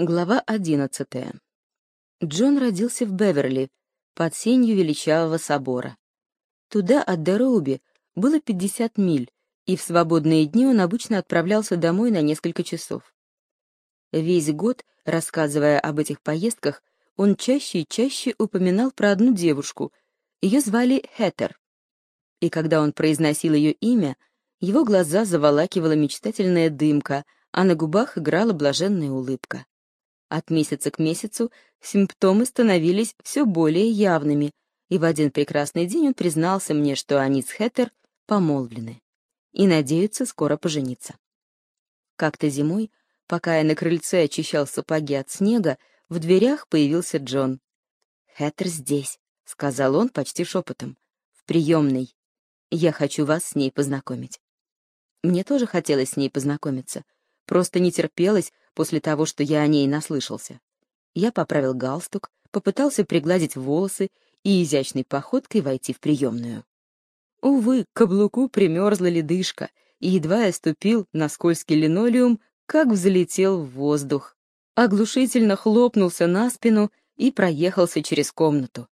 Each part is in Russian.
Глава одиннадцатая. Джон родился в Беверли, под сенью величавого собора. Туда от Дероуби было 50 миль, и в свободные дни он обычно отправлялся домой на несколько часов. Весь год, рассказывая об этих поездках, он чаще и чаще упоминал про одну девушку. Ее звали Хеттер. И когда он произносил ее имя, его глаза заволакивала мечтательная дымка, а на губах играла блаженная улыбка. От месяца к месяцу симптомы становились все более явными, и в один прекрасный день он признался мне, что они с Хеттер помолвлены и надеются скоро пожениться. Как-то зимой, пока я на крыльце очищал сапоги от снега, в дверях появился Джон. «Хэттер здесь», — сказал он почти шепотом, — «в приемной. Я хочу вас с ней познакомить». Мне тоже хотелось с ней познакомиться, просто не терпелось после того, что я о ней наслышался. Я поправил галстук, попытался пригладить волосы и изящной походкой войти в приемную. Увы, к каблуку примерзла ледышка, и едва я ступил на скользкий линолеум, как взлетел в воздух. Оглушительно хлопнулся на спину и проехался через комнату.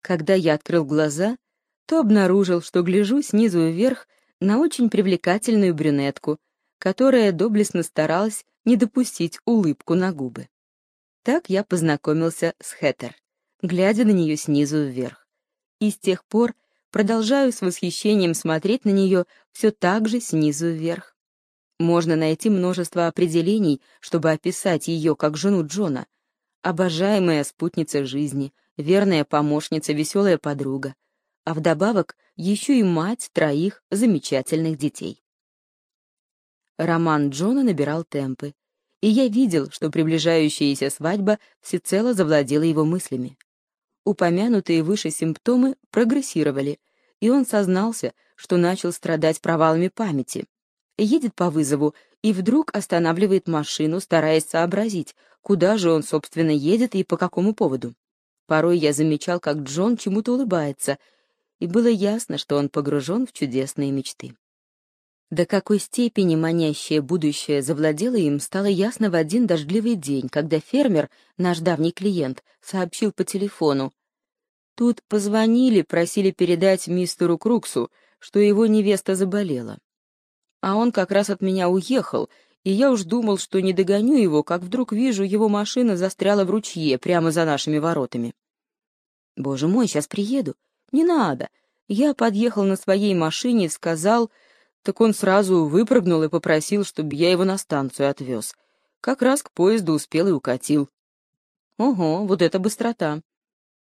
Когда я открыл глаза, то обнаружил, что гляжу снизу вверх на очень привлекательную брюнетку, которая доблестно старалась не допустить улыбку на губы. Так я познакомился с Хэттер, глядя на нее снизу вверх. И с тех пор продолжаю с восхищением смотреть на нее все так же снизу вверх. Можно найти множество определений, чтобы описать ее как жену Джона. Обожаемая спутница жизни, верная помощница, веселая подруга. А вдобавок еще и мать троих замечательных детей. Роман Джона набирал темпы, и я видел, что приближающаяся свадьба всецело завладела его мыслями. Упомянутые выше симптомы прогрессировали, и он сознался, что начал страдать провалами памяти. Едет по вызову и вдруг останавливает машину, стараясь сообразить, куда же он, собственно, едет и по какому поводу. Порой я замечал, как Джон чему-то улыбается, и было ясно, что он погружен в чудесные мечты. До какой степени манящее будущее завладело им, стало ясно в один дождливый день, когда фермер, наш давний клиент, сообщил по телефону. Тут позвонили, просили передать мистеру Круксу, что его невеста заболела. А он как раз от меня уехал, и я уж думал, что не догоню его, как вдруг вижу, его машина застряла в ручье прямо за нашими воротами. Боже мой, сейчас приеду. Не надо. Я подъехал на своей машине и сказал так он сразу выпрыгнул и попросил, чтобы я его на станцию отвез. Как раз к поезду успел и укатил. Ого, вот это быстрота.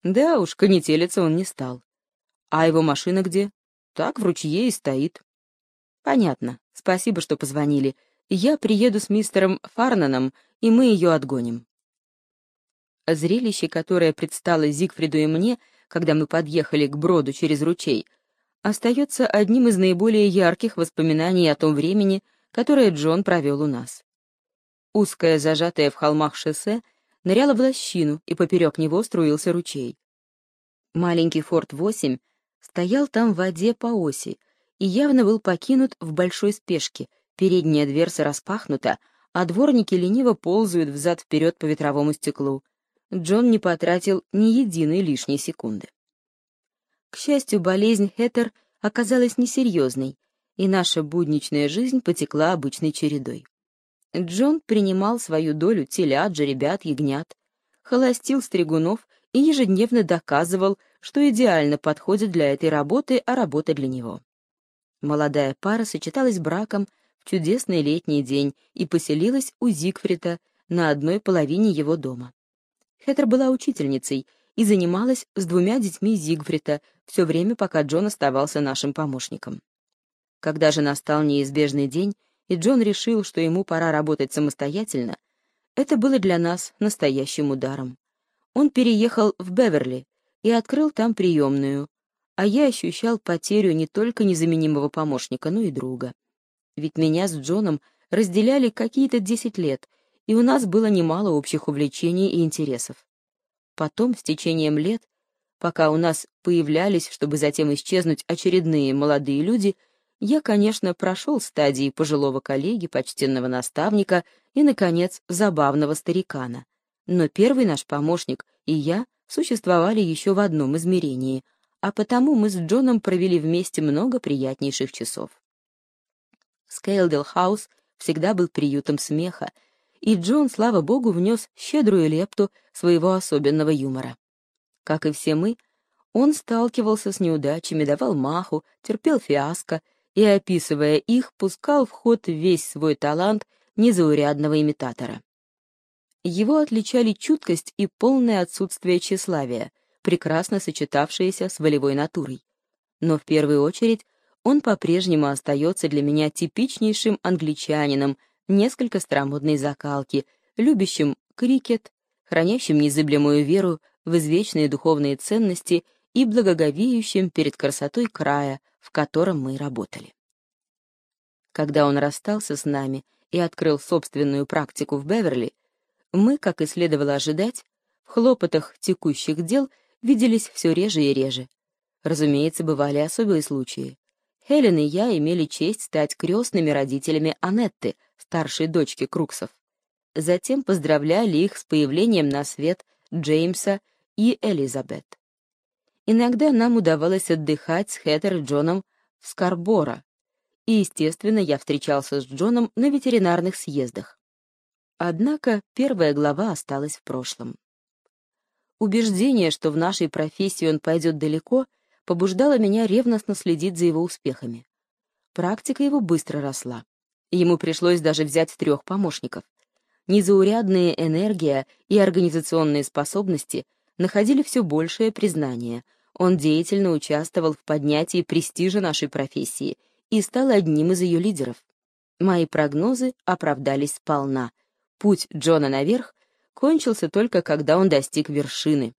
Да уж, конетелиться он не стал. А его машина где? Так, в ручье и стоит. Понятно. Спасибо, что позвонили. Я приеду с мистером Фарнаном, и мы ее отгоним. Зрелище, которое предстало Зигфриду и мне, когда мы подъехали к броду через ручей — остается одним из наиболее ярких воспоминаний о том времени, которое Джон провел у нас. Узкое, зажатое в холмах шоссе, ныряло в лощину, и поперек него струился ручей. Маленький Форт-8 стоял там в воде по оси и явно был покинут в большой спешке, передняя дверца распахнута, а дворники лениво ползают взад-вперед по ветровому стеклу. Джон не потратил ни единой лишней секунды. К счастью, болезнь Хеттер оказалась несерьезной, и наша будничная жизнь потекла обычной чередой. Джон принимал свою долю телят, жеребят, ягнят, холостил стригунов и ежедневно доказывал, что идеально подходит для этой работы, а работа для него. Молодая пара сочеталась браком в чудесный летний день и поселилась у Зигфрида на одной половине его дома. Хеттер была учительницей и занималась с двумя детьми Зигфрида все время, пока Джон оставался нашим помощником. Когда же настал неизбежный день, и Джон решил, что ему пора работать самостоятельно, это было для нас настоящим ударом. Он переехал в Беверли и открыл там приемную, а я ощущал потерю не только незаменимого помощника, но и друга. Ведь меня с Джоном разделяли какие-то десять лет, и у нас было немало общих увлечений и интересов. Потом, с течением лет, пока у нас появлялись, чтобы затем исчезнуть очередные молодые люди, я, конечно, прошел стадии пожилого коллеги, почтенного наставника и, наконец, забавного старикана. Но первый наш помощник и я существовали еще в одном измерении, а потому мы с Джоном провели вместе много приятнейших часов. Скейлдел Хаус всегда был приютом смеха, и Джон, слава богу, внес щедрую лепту своего особенного юмора. Как и все мы, он сталкивался с неудачами, давал маху, терпел фиаско и, описывая их, пускал в ход весь свой талант незаурядного имитатора. Его отличали чуткость и полное отсутствие тщеславия, прекрасно сочетавшиеся с волевой натурой. Но в первую очередь он по-прежнему остается для меня типичнейшим англичанином, несколько старомодной закалки, любящим крикет, хранящим незыблемую веру в извечные духовные ценности и благоговеющим перед красотой края, в котором мы работали. Когда он расстался с нами и открыл собственную практику в Беверли, мы, как и следовало ожидать, в хлопотах текущих дел виделись все реже и реже. Разумеется, бывали особые случаи. Хелен и я имели честь стать крестными родителями Анетты, старшей дочки Круксов. Затем поздравляли их с появлением на свет Джеймса и Элизабет. Иногда нам удавалось отдыхать с Хэттер Джоном в Скарборо, и, естественно, я встречался с Джоном на ветеринарных съездах. Однако первая глава осталась в прошлом. Убеждение, что в нашей профессии он пойдет далеко, побуждало меня ревностно следить за его успехами. Практика его быстро росла. Ему пришлось даже взять трех помощников. Незаурядная энергия и организационные способности находили все большее признание. Он деятельно участвовал в поднятии престижа нашей профессии и стал одним из ее лидеров. Мои прогнозы оправдались сполна — Путь Джона наверх кончился только когда он достиг вершины.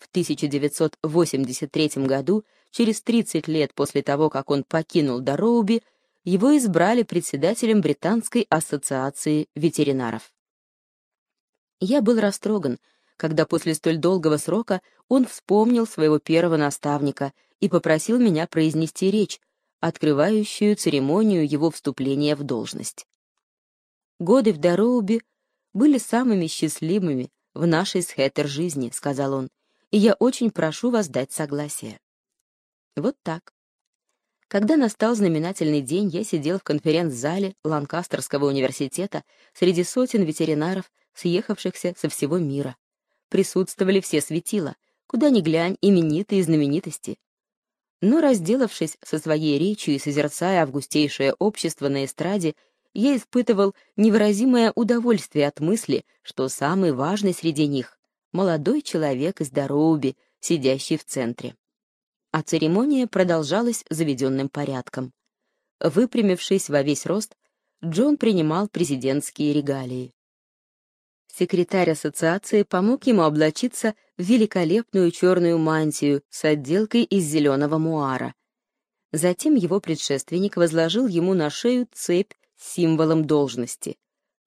В 1983 году, через 30 лет после того, как он покинул Дороуби, его избрали председателем Британской ассоциации ветеринаров. Я был растроган, когда после столь долгого срока он вспомнил своего первого наставника и попросил меня произнести речь, открывающую церемонию его вступления в должность. Годы в Дороубе были самыми счастливыми в нашей с жизни», — сказал он, «и я очень прошу вас дать согласие». Вот так. Когда настал знаменательный день, я сидел в конференц-зале Ланкастерского университета среди сотен ветеринаров, съехавшихся со всего мира. Присутствовали все светила, куда ни глянь, именитые знаменитости. Но, разделавшись со своей речью и созерцая августейшее общество на эстраде, я испытывал невыразимое удовольствие от мысли, что самый важный среди них — молодой человек из Дороуби, сидящий в центре. А церемония продолжалась заведенным порядком. Выпрямившись во весь рост, Джон принимал президентские регалии. Секретарь ассоциации помог ему облачиться в великолепную черную мантию с отделкой из зеленого муара. Затем его предшественник возложил ему на шею цепь символом должности.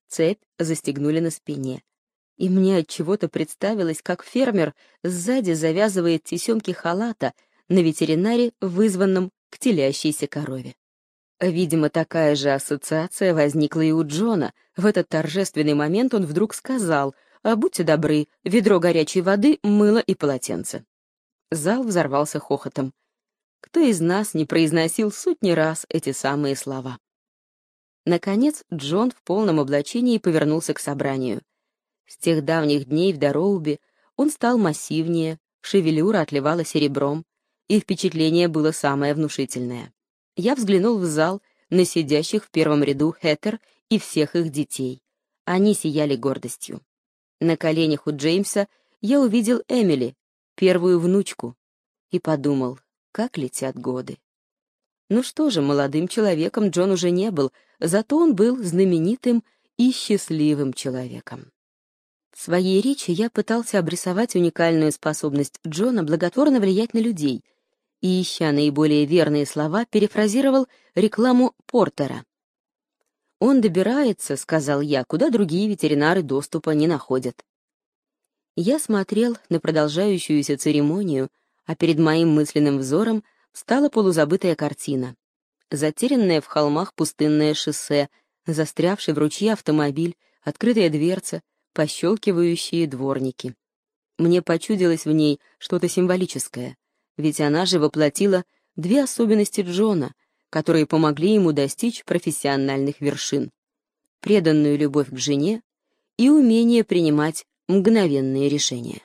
Цепь застегнули на спине. И мне от чего-то представилось, как фермер сзади завязывает тесемки халата на ветеринаре, вызванном к телящейся корове. Видимо, такая же ассоциация возникла и у Джона. В этот торжественный момент он вдруг сказал «А будьте добры, ведро горячей воды, мыло и полотенце». Зал взорвался хохотом. Кто из нас не произносил сотни раз эти самые слова? Наконец Джон в полном облачении повернулся к собранию. С тех давних дней в Дороубе он стал массивнее, шевелюра отливала серебром, и впечатление было самое внушительное. Я взглянул в зал на сидящих в первом ряду Хэттер и всех их детей. Они сияли гордостью. На коленях у Джеймса я увидел Эмили, первую внучку, и подумал, как летят годы. Ну что же, молодым человеком Джон уже не был, зато он был знаменитым и счастливым человеком. В своей речи я пытался обрисовать уникальную способность Джона благотворно влиять на людей и, ища наиболее верные слова, перефразировал рекламу Портера. «Он добирается, — сказал я, — куда другие ветеринары доступа не находят». Я смотрел на продолжающуюся церемонию, а перед моим мысленным взором стала полузабытая картина. затерянное в холмах пустынное шоссе, застрявший в ручье автомобиль, открытая дверца, пощелкивающие дворники. Мне почудилось в ней что-то символическое, ведь она же воплотила две особенности Джона, которые помогли ему достичь профессиональных вершин. Преданную любовь к жене и умение принимать мгновенные решения.